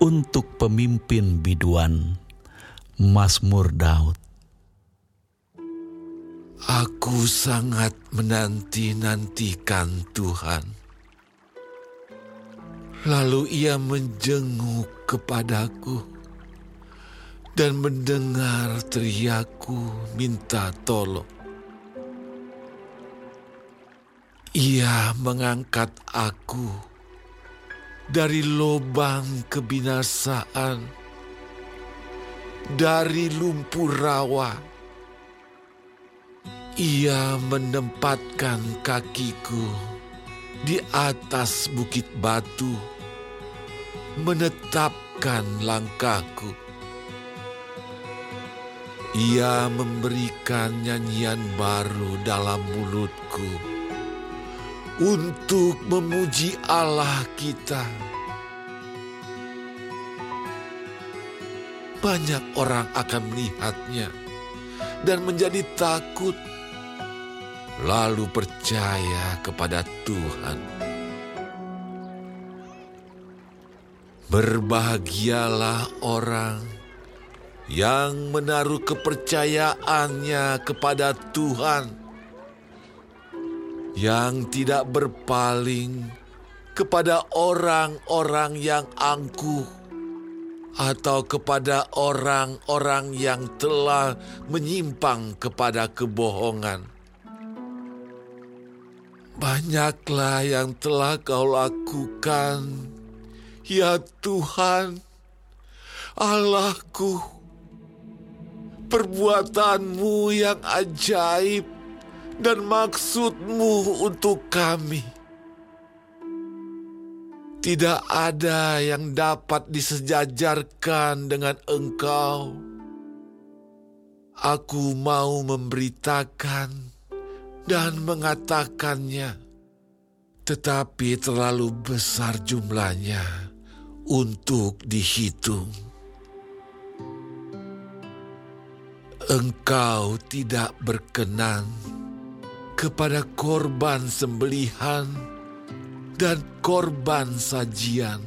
untuk pemimpin biduan Mazmur Daud. Aku sangat menanti-nantikan Tuhan. Lalu ia menjenguk kepadaku dan mendengar teriakku minta tolong. Ia mengangkat aku dari lubang kebinasaan, dari lumpur rawa. Ia menempatkan kakiku di atas bukit batu, menetapkan langkahku. Ia memberikan nyanyian baru dalam mulutku untuk memuji Allah kita. Banyak orang akan melihatnya dan menjadi takut, lalu percaya kepada Tuhan. Berbahagialah orang yang menaruh kepercayaannya kepada Tuhan yang tidak berpaling kepada orang-orang yang angkuh atau kepada orang-orang yang telah menyimpang kepada kebohongan. Banyaklah yang telah kau lakukan, ya Tuhan, Allahku. Perbuatanmu yang ajaib dan maksudmu untuk kami. Tidak ada yang dapat disejajarkan dengan engkau. Aku mau memberitakan dan mengatakannya, tetapi terlalu besar jumlahnya untuk dihitung. Engkau tidak berkenan kepada korban sembelihan dan korban sajian,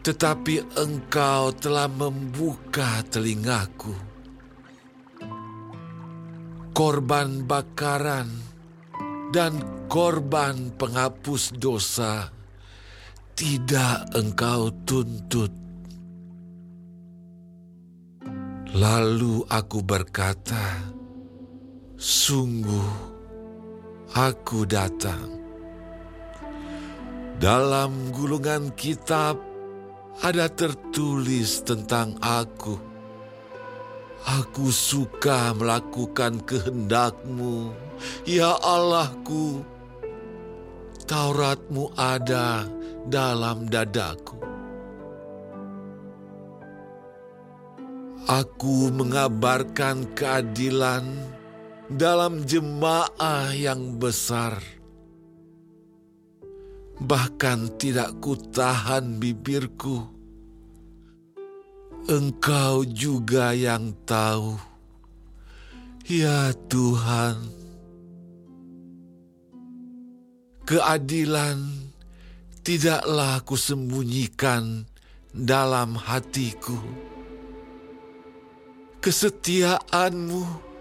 tetapi engkau telah membuka telingaku. Korban bakaran dan korban penghapus dosa tidak engkau tuntut. Lalu aku berkata, "Sungguh." Aku datang. Dalam gulungan kitab ada tertulis tentang aku. Aku suka melakukan kehendakmu, ya Allahku. Tauratmu ada dalam dadaku. Aku mengabarkan keadilan dalam jemaah yang besar. Bahkan tidak kutahan bibirku. Engkau juga yang tahu. Ya Tuhan, keadilan tidaklah kusembunyikan dalam hatiku. Kesetiaanmu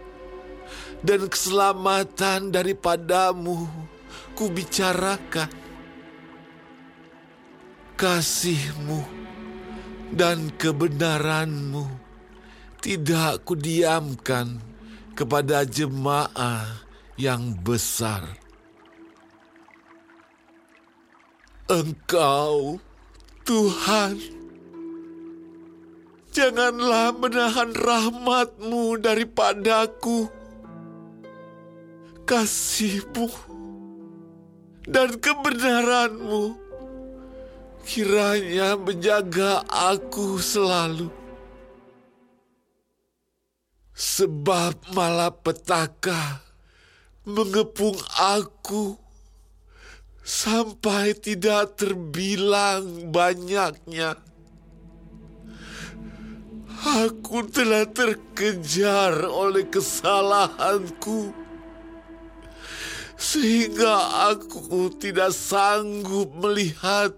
dan keselamatan daripadamu kubicarakan. Kasihmu dan kebenaranmu tidak kudiamkan kepada jemaah yang besar. Engkau, Tuhan, janganlah menahan rahmatmu daripadaku kasihmu dan kebenaranmu kiranya menjaga aku selalu. Sebab malapetaka mengepung aku sampai tidak terbilang banyaknya. Aku telah terkejar oleh kesalahanku sehingga aku tidak sanggup melihat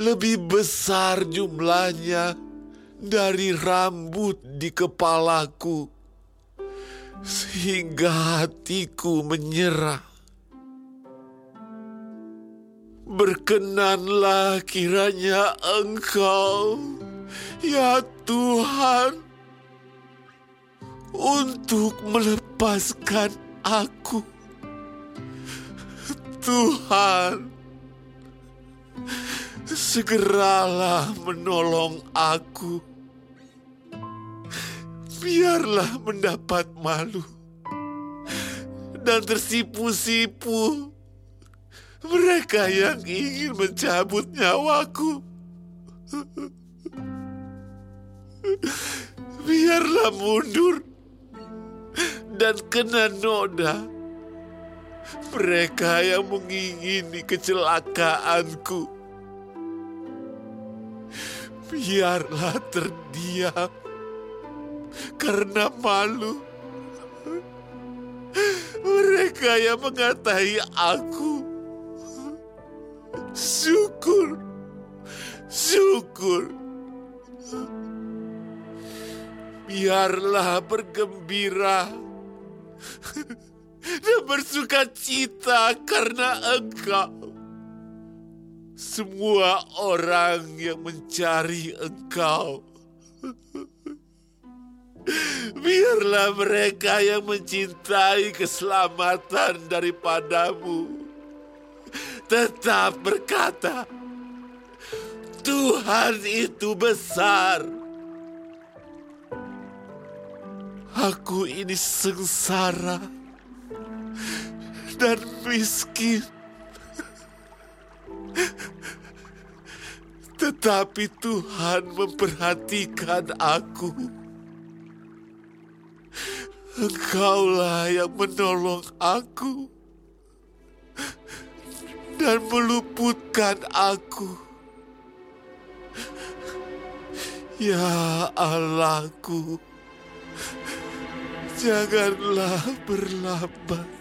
lebih besar jumlahnya dari rambut di kepalaku, sehingga hatiku menyerah. Berkenanlah kiranya Engkau, ya Tuhan, untuk melepaskan aku. Tuhan, segeralah menolong aku. Biarlah mendapat malu dan tersipu-sipu mereka yang ingin mencabut nyawaku. Biarlah mundur dan kena noda mereka yang mengingini kecelakaanku. Biarlah terdiam karena malu. Mereka yang mengatai aku. Syukur, syukur. Biarlah bergembira dan bersuka cita karena engkau. Semua orang yang mencari engkau. Biarlah mereka yang mencintai keselamatan daripadamu tetap berkata, Tuhan itu besar. Aku ini sengsara dan miskin. Tetapi Tuhan memperhatikan aku. Engkaulah yang menolong aku dan meluputkan aku. Ya Allahku, janganlah berlambat